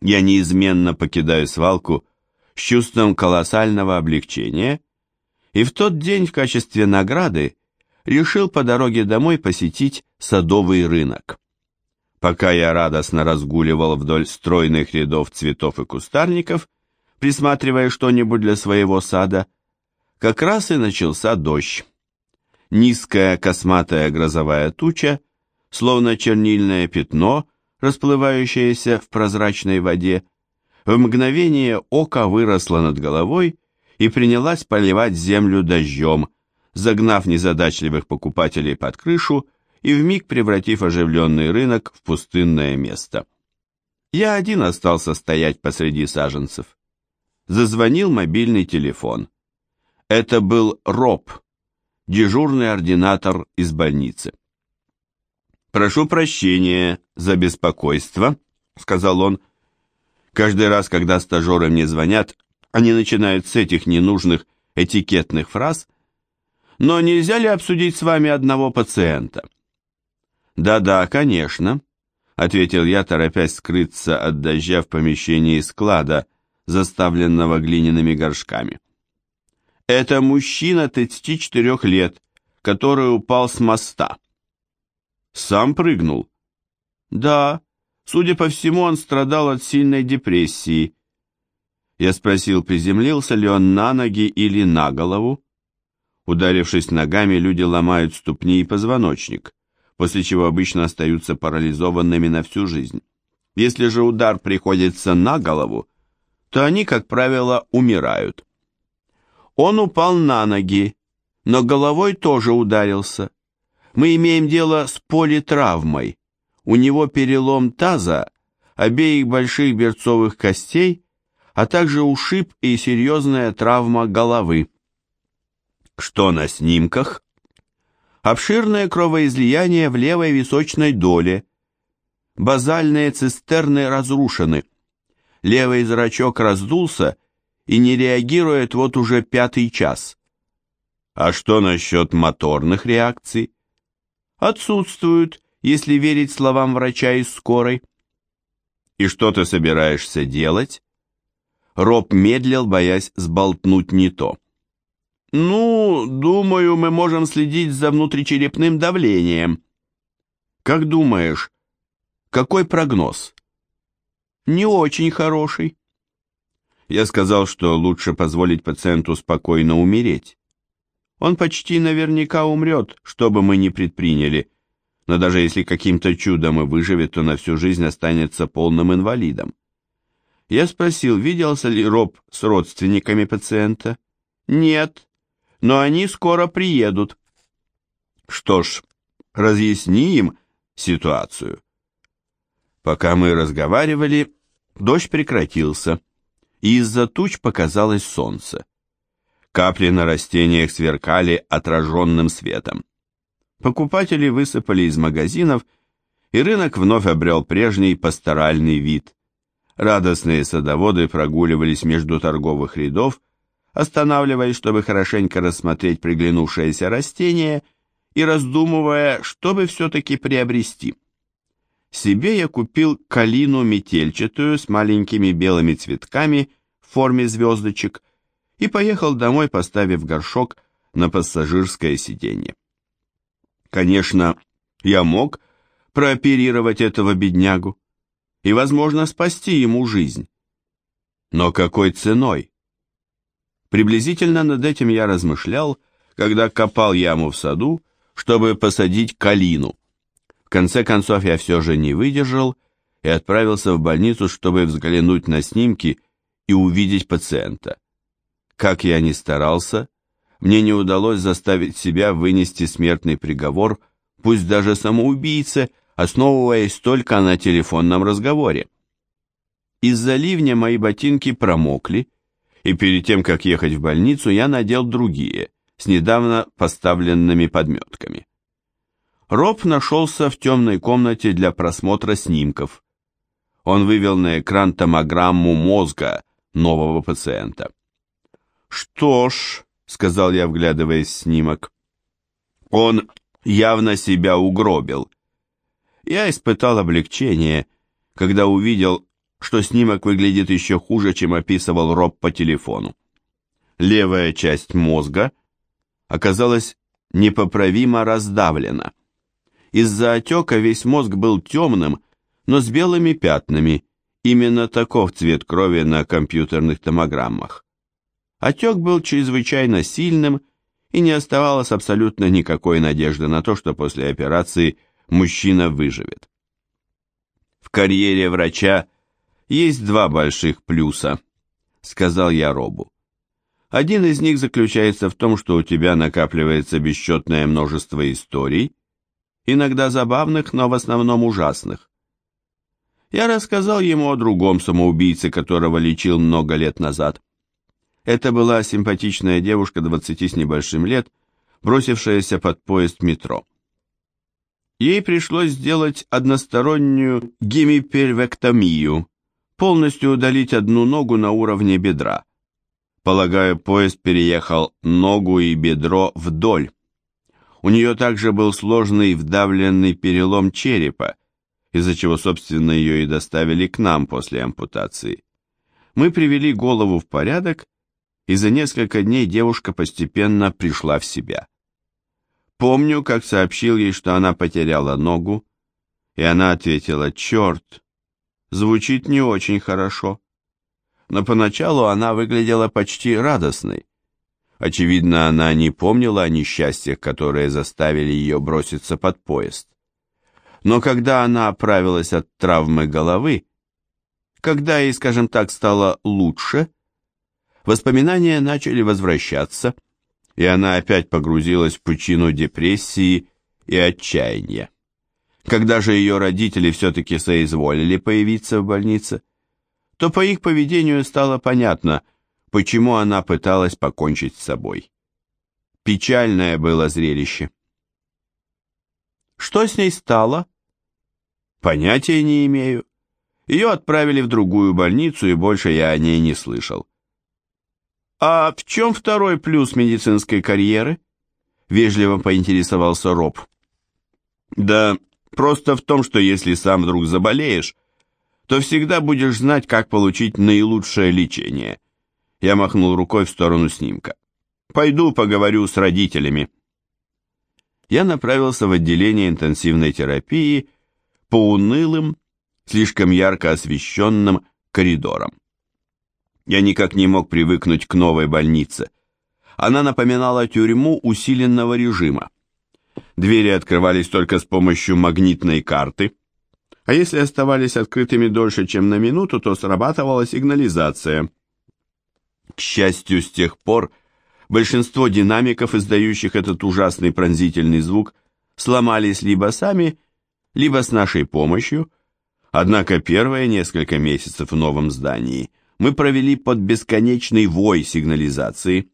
Я неизменно покидаю свалку с чувством колоссального облегчения, и в тот день в качестве награды решил по дороге домой посетить садовый рынок. Пока я радостно разгуливал вдоль стройных рядов цветов и кустарников, присматривая что-нибудь для своего сада, как раз и начался дождь. Низкая косматая грозовая туча, словно чернильное пятно, расплывающееся в прозрачной воде, в мгновение ока выросла над головой и принялась поливать землю дождем, загнав незадачливых покупателей под крышу и вмиг превратив оживленный рынок в пустынное место. Я один остался стоять посреди саженцев. Зазвонил мобильный телефон. Это был Роб, дежурный ординатор из больницы. «Прошу прощения за беспокойство», — сказал он. «Каждый раз, когда стажеры мне звонят, они начинают с этих ненужных этикетных фраз, но нельзя ли обсудить с вами одного пациента?» «Да-да, конечно», — ответил я, торопясь скрыться от дождя в помещении склада, заставленного глиняными горшками. «Это мужчина 34 лет, который упал с моста». «Сам прыгнул?» «Да, судя по всему, он страдал от сильной депрессии». Я спросил, приземлился ли он на ноги или на голову. Ударившись ногами, люди ломают ступни и позвоночник после чего обычно остаются парализованными на всю жизнь. Если же удар приходится на голову, то они, как правило, умирают. Он упал на ноги, но головой тоже ударился. Мы имеем дело с политравмой. У него перелом таза, обеих больших берцовых костей, а также ушиб и серьезная травма головы. Что на снимках? обширное кровоизлияние в левой височной доле. Базальные цистерны разрушены. Левый зрачок раздулся и не реагирует вот уже пятый час. А что насчет моторных реакций? Отсутствуют, если верить словам врача из скорой. И что ты собираешься делать? Роб медлил, боясь сболтнуть не то. «Ну, думаю, мы можем следить за внутричерепным давлением». «Как думаешь, какой прогноз?» «Не очень хороший». Я сказал, что лучше позволить пациенту спокойно умереть. Он почти наверняка умрет, что бы мы ни предприняли, но даже если каким-то чудом и выживет, то на всю жизнь останется полным инвалидом. Я спросил, виделся ли Роб с родственниками пациента. «Нет», но они скоро приедут. Что ж, разъясни им ситуацию. Пока мы разговаривали, дождь прекратился, и из-за туч показалось солнце. Капли на растениях сверкали отраженным светом. Покупатели высыпали из магазинов, и рынок вновь обрел прежний пасторальный вид. Радостные садоводы прогуливались между торговых рядов, останавливаясь, чтобы хорошенько рассмотреть приглянувшееся растение и раздумывая, что бы все-таки приобрести. Себе я купил калину метельчатую с маленькими белыми цветками в форме звездочек и поехал домой, поставив горшок на пассажирское сиденье. Конечно, я мог прооперировать этого беднягу и, возможно, спасти ему жизнь. Но какой ценой? Приблизительно над этим я размышлял, когда копал яму в саду, чтобы посадить калину. В конце концов я все же не выдержал и отправился в больницу, чтобы взглянуть на снимки и увидеть пациента. Как я ни старался, мне не удалось заставить себя вынести смертный приговор, пусть даже самоубийце, основываясь только на телефонном разговоре. Из-за ливня мои ботинки промокли, и перед тем, как ехать в больницу, я надел другие, с недавно поставленными подметками. Роб нашелся в темной комнате для просмотра снимков. Он вывел на экран томограмму мозга нового пациента. «Что ж», — сказал я, вглядываясь в снимок, — «он явно себя угробил». Я испытал облегчение, когда увидел, что снимок выглядит еще хуже, чем описывал Роб по телефону. Левая часть мозга оказалась непоправимо раздавлена. Из-за отека весь мозг был темным, но с белыми пятнами, именно таков цвет крови на компьютерных томограммах. Отек был чрезвычайно сильным, и не оставалось абсолютно никакой надежды на то, что после операции мужчина выживет. В карьере врача есть два больших плюса, сказал я Робу. Один из них заключается в том, что у тебя накапливается бесчетное множество историй, иногда забавных, но в основном ужасных. Я рассказал ему о другом самоубийце, которого лечил много лет назад. Это была симпатичная девушка двадцати с небольшим лет, бросившаяся под поезд метро. Ей пришлось сделать одностороннюю гемипервектомию, полностью удалить одну ногу на уровне бедра. Полагаю, поезд переехал ногу и бедро вдоль. У нее также был сложный вдавленный перелом черепа, из-за чего, собственно, ее и доставили к нам после ампутации. Мы привели голову в порядок и за несколько дней девушка постепенно пришла в себя. Помню, как сообщил ей, что она потеряла ногу, и она ответила «Черт!» Звучит не очень хорошо. Но поначалу она выглядела почти радостной. Очевидно, она не помнила о несчастьях, которые заставили ее броситься под поезд. Но когда она оправилась от травмы головы, когда ей, скажем так, стало лучше, Воспоминания начали возвращаться, и она опять погрузилась в пучину депрессии и отчаяния. Когда же ее родители все-таки соизволили появиться в больнице, то по их поведению стало понятно, почему она пыталась покончить с собой. Печальное было зрелище. Что с ней стало? Понятия не имею. Ее отправили в другую больницу, и больше я о ней не слышал. «А в чем второй плюс медицинской карьеры?» — вежливо поинтересовался Роб. «Да просто в том, что если сам вдруг заболеешь, то всегда будешь знать, как получить наилучшее лечение». Я махнул рукой в сторону снимка. «Пойду поговорю с родителями». Я направился в отделение интенсивной терапии по унылым, слишком ярко освещенным коридорам. Я никак не мог привыкнуть к новой больнице. Она напоминала тюрьму усиленного режима. Двери открывались только с помощью магнитной карты, а если оставались открытыми дольше, чем на минуту, то срабатывала сигнализация. К счастью, с тех пор большинство динамиков, издающих этот ужасный пронзительный звук, сломались либо сами, либо с нашей помощью, однако первые несколько месяцев в новом здании мы провели под бесконечный вой сигнализации.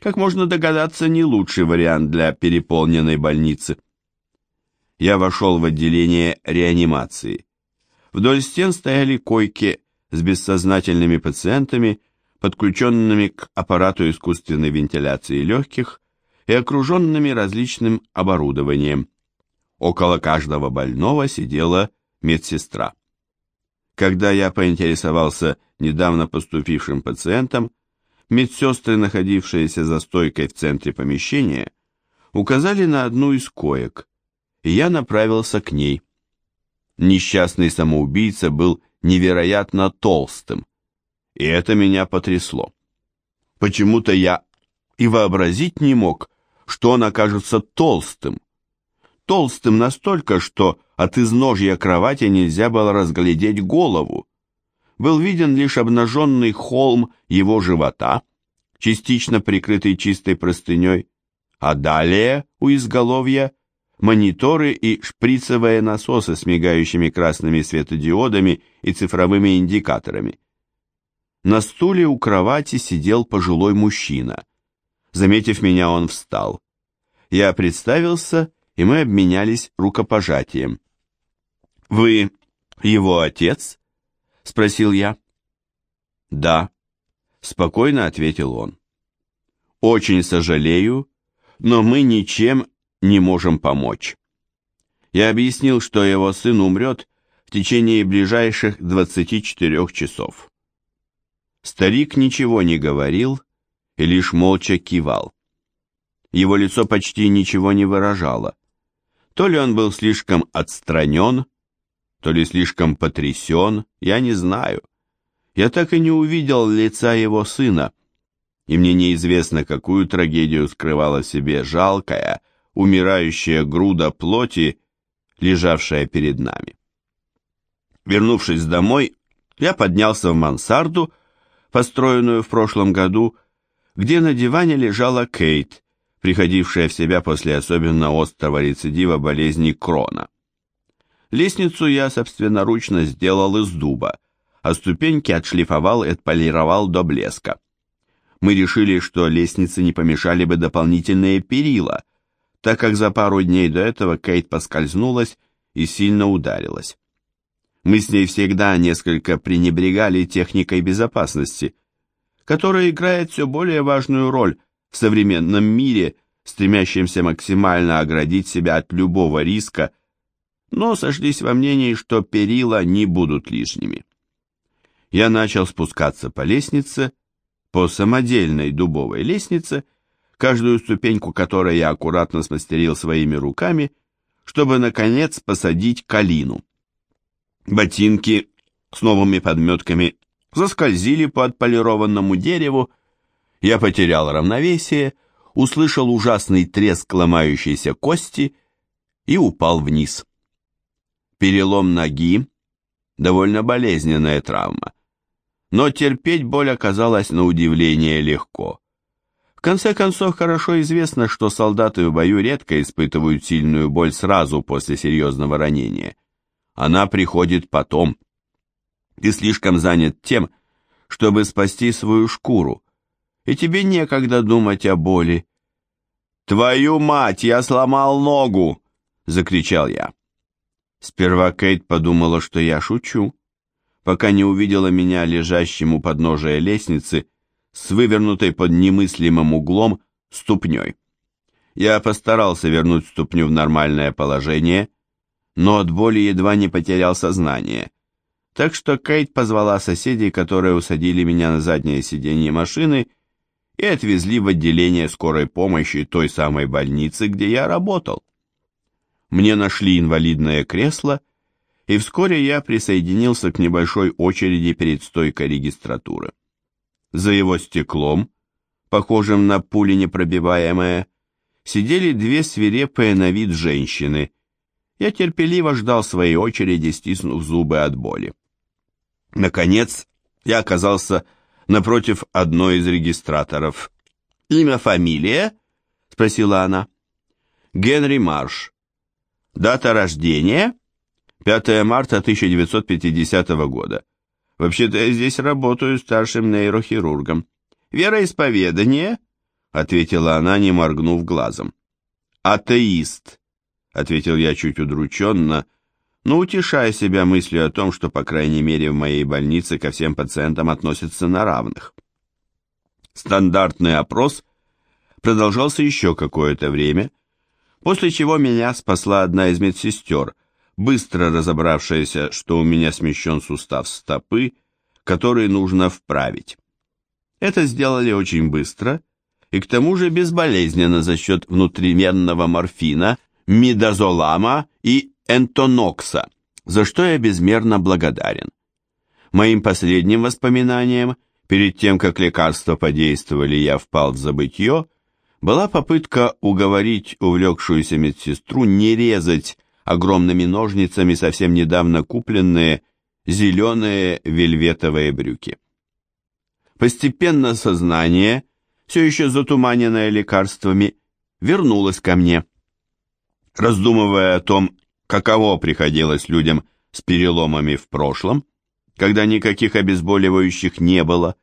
Как можно догадаться, не лучший вариант для переполненной больницы. Я вошел в отделение реанимации. Вдоль стен стояли койки с бессознательными пациентами, подключенными к аппарату искусственной вентиляции легких и окруженными различным оборудованием. Около каждого больного сидела медсестра. Когда я поинтересовался недавно поступившим пациентом, медсестры, находившиеся за стойкой в центре помещения, указали на одну из коек, и я направился к ней. Несчастный самоубийца был невероятно толстым, и это меня потрясло. Почему-то я и вообразить не мог, что он окажется толстым. Толстым настолько, что от изножья кровати нельзя было разглядеть голову. Был виден лишь обнаженный холм его живота, частично прикрытый чистой простыней, а далее у изголовья мониторы и шприцевые насосы с мигающими красными светодиодами и цифровыми индикаторами. На стуле у кровати сидел пожилой мужчина. Заметив меня, он встал. Я представился, и мы обменялись рукопожатием. «Вы его отец?» — спросил я. «Да», — спокойно ответил он. «Очень сожалею, но мы ничем не можем помочь». Я объяснил, что его сын умрет в течение ближайших 24 часов. Старик ничего не говорил и лишь молча кивал. Его лицо почти ничего не выражало. То ли он был слишком отстранен, то ли слишком потрясен, я не знаю. Я так и не увидел лица его сына, и мне неизвестно, какую трагедию скрывала в себе жалкая, умирающая груда плоти, лежавшая перед нами. Вернувшись домой, я поднялся в мансарду, построенную в прошлом году, где на диване лежала Кейт, приходившая в себя после особенно острого рецидива болезни Крона. Лестницу я собственноручно сделал из дуба, а ступеньки отшлифовал и отполировал до блеска. Мы решили, что лестнице не помешали бы дополнительные перила, так как за пару дней до этого Кейт поскользнулась и сильно ударилась. Мы с ней всегда несколько пренебрегали техникой безопасности, которая играет все более важную роль в современном мире, стремящемся максимально оградить себя от любого риска, но сошлись во мнении, что перила не будут лишними. Я начал спускаться по лестнице, по самодельной дубовой лестнице, каждую ступеньку которой я аккуратно смастерил своими руками, чтобы, наконец, посадить калину. Ботинки с новыми подметками заскользили по отполированному дереву, я потерял равновесие, услышал ужасный треск ломающейся кости и упал вниз. Перелом ноги – довольно болезненная травма, но терпеть боль оказалось на удивление легко. В конце концов, хорошо известно, что солдаты в бою редко испытывают сильную боль сразу после серьезного ранения – она приходит потом. Ты слишком занят тем, чтобы спасти свою шкуру, и тебе некогда думать о боли. «Твою мать, я сломал ногу!» — закричал я. Сперва Кейт подумала, что я шучу, пока не увидела меня лежащим у подножия лестницы с вывернутой под немыслимым углом ступней. Я постарался вернуть ступню в нормальное положение но от боли едва не потерял сознание. Так что Кейт позвала соседей, которые усадили меня на заднее сиденье машины и отвезли в отделение скорой помощи той самой больницы, где я работал. Мне нашли инвалидное кресло, и вскоре я присоединился к небольшой очереди перед стойкой регистратуры. За его стеклом, похожим на пули непробиваемое, сидели две свирепые на вид женщины – я терпеливо ждал своей очереди, стиснув зубы от боли. Наконец, я оказался напротив одной из регистраторов. «Имя, фамилия?» — спросила она. «Генри Марш. Дата рождения?» «5 марта 1950 года. Вообще-то я здесь работаю старшим нейрохирургом. Вероисповедание?» — ответила она, не моргнув глазом. «Атеист», ответил я чуть удрученно, но утешая себя мыслью о том, что, по крайней мере, в моей больнице ко всем пациентам относятся на равных. Стандартный опрос продолжался еще какое-то время, после чего меня спасла одна из медсестер, быстро разобравшаяся, что у меня смещен сустав стопы, который нужно вправить. Это сделали очень быстро и к тому же безболезненно за счет внутривенного морфина – мидазолама и энтонокса, за что я безмерно благодарен. Моим последним воспоминанием, перед тем, как лекарства подействовали, я впал в забытье, была попытка уговорить увлекшуюся медсестру не резать огромными ножницами совсем недавно купленные зеленые вельветовые брюки. Постепенно сознание, все еще затуманенное лекарствами, вернулось ко мне. Раздумывая о том, каково приходилось людям с переломами в прошлом, когда никаких обезболивающих не было,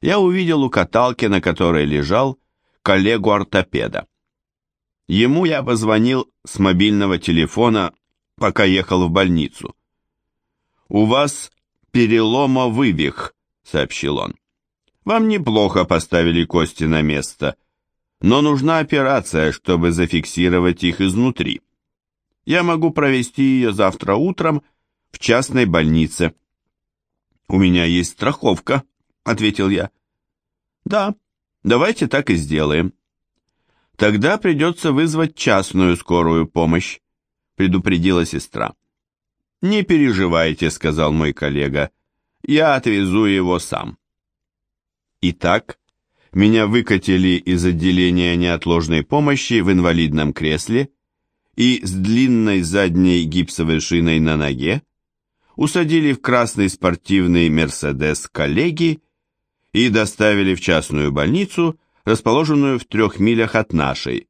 я увидел у каталки, на которой лежал, коллегу-ортопеда. Ему я позвонил с мобильного телефона, пока ехал в больницу. «У вас переломо-вывих», — сообщил он. «Вам неплохо поставили кости на место» но нужна операция, чтобы зафиксировать их изнутри. Я могу провести ее завтра утром в частной больнице. «У меня есть страховка», — ответил я. «Да, давайте так и сделаем». «Тогда придется вызвать частную скорую помощь», — предупредила сестра. «Не переживайте», — сказал мой коллега. «Я отвезу его сам». Итак, меня выкатили из отделения неотложной помощи в инвалидном кресле и с длинной задней гипсовой шиной на ноге усадили в красный спортивный «Мерседес» коллеги и доставили в частную больницу, расположенную в трех милях от нашей,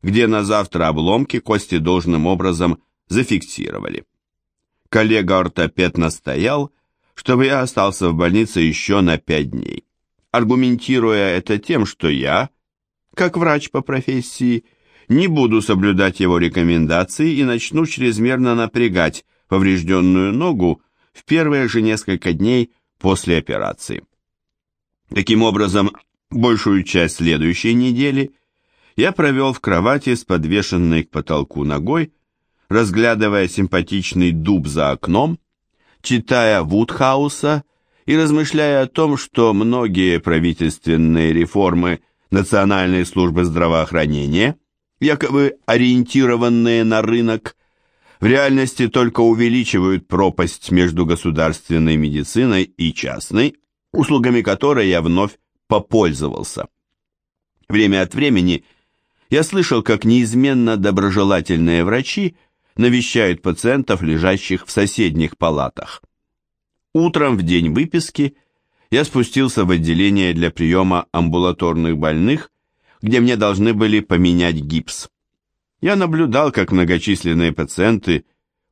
где на завтра обломки кости должным образом зафиксировали. Коллега-ортопед настоял, чтобы я остался в больнице еще на пять дней, аргументируя это тем, что я, как врач по профессии, не буду соблюдать его рекомендации и начну чрезмерно напрягать поврежденную ногу в первые же несколько дней после операции. Таким образом, большую часть следующей недели я провел в кровати с подвешенной к потолку ногой, разглядывая симпатичный дуб за окном, читая Вудхауса и размышляя о том, что многие правительственные реформы Национальной службы здравоохранения, якобы ориентированные на рынок, в реальности только увеличивают пропасть между государственной медициной и частной, услугами которой я вновь попользовался. Время от времени я слышал, как неизменно доброжелательные врачи навещают пациентов, лежащих в соседних палатах. Утром в день выписки я спустился в отделение для приема амбулаторных больных, где мне должны были поменять гипс я наблюдал, как многочисленные пациенты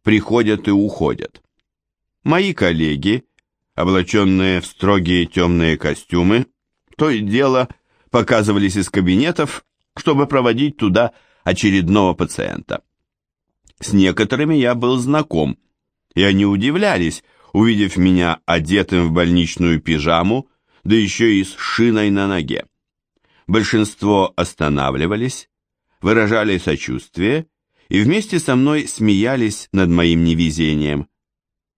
приходят и уходят. Мои коллеги, облаченные в строгие темные костюмы, то и дело показывались из кабинетов, чтобы проводить туда очередного пациента. С некоторыми я был знаком, и они удивлялись, увидев меня одетым в больничную пижаму, да еще и с шиной на ноге. Большинство останавливались, выражали сочувствие и вместе со мной смеялись над моим невезением.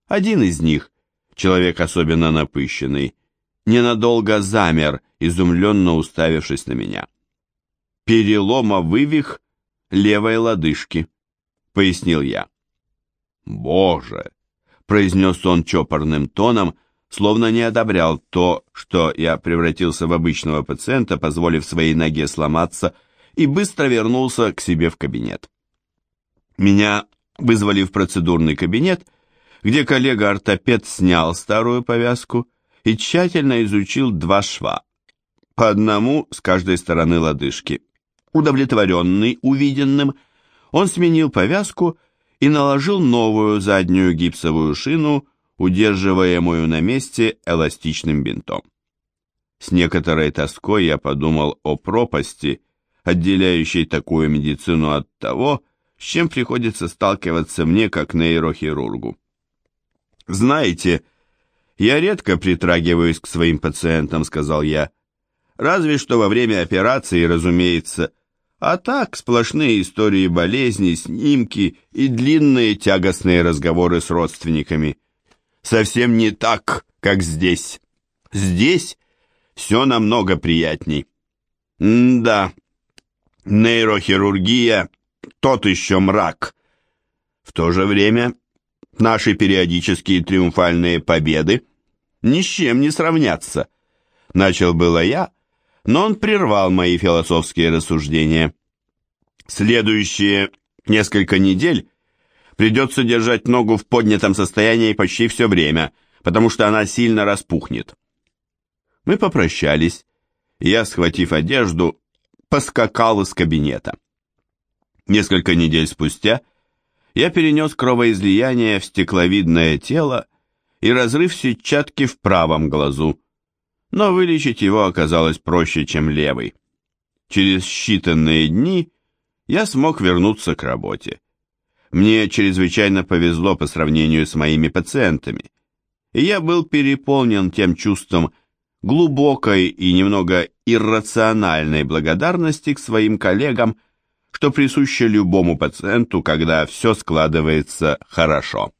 Один из них, человек особенно напыщенный, ненадолго замер, изумленно уставившись на меня. «Перелома вывих левой лодыжки», — пояснил я. «Боже!» — произнес он чопорным тоном, словно не одобрял то, что я превратился в обычного пациента, позволив своей ноге сломаться, — и быстро вернулся к себе в кабинет. Меня вызвали в процедурный кабинет, где коллега-ортопед снял старую повязку и тщательно изучил два шва, по одному с каждой стороны лодыжки. Удовлетворенный увиденным, он сменил повязку и наложил новую заднюю гипсовую шину, удерживаемую на месте эластичным бинтом. С некоторой тоской я подумал о пропасти, отделяющей такую медицину от того, с чем приходится сталкиваться мне как нейрохирургу. «Знаете, я редко притрагиваюсь к своим пациентам», — сказал я. «Разве что во время операции, разумеется. А так сплошные истории болезней, снимки и длинные тягостные разговоры с родственниками. Совсем не так, как здесь. Здесь все намного приятней». М «Да, Нейрохирургия – тот еще мрак. В то же время наши периодические триумфальные победы ни с чем не сравнятся. Начал было я, но он прервал мои философские рассуждения. Следующие несколько недель придется держать ногу в поднятом состоянии почти все время, потому что она сильно распухнет. Мы попрощались, я, схватив одежду, поскакал из кабинета. Несколько недель спустя я перенес кровоизлияние в стекловидное тело и разрыв сетчатки в правом глазу, но вылечить его оказалось проще, чем левый. Через считанные дни я смог вернуться к работе. Мне чрезвычайно повезло по сравнению с моими пациентами, и я был переполнен тем чувством глубокой и немного иррациональной благодарности к своим коллегам, что присуще любому пациенту, когда все складывается хорошо.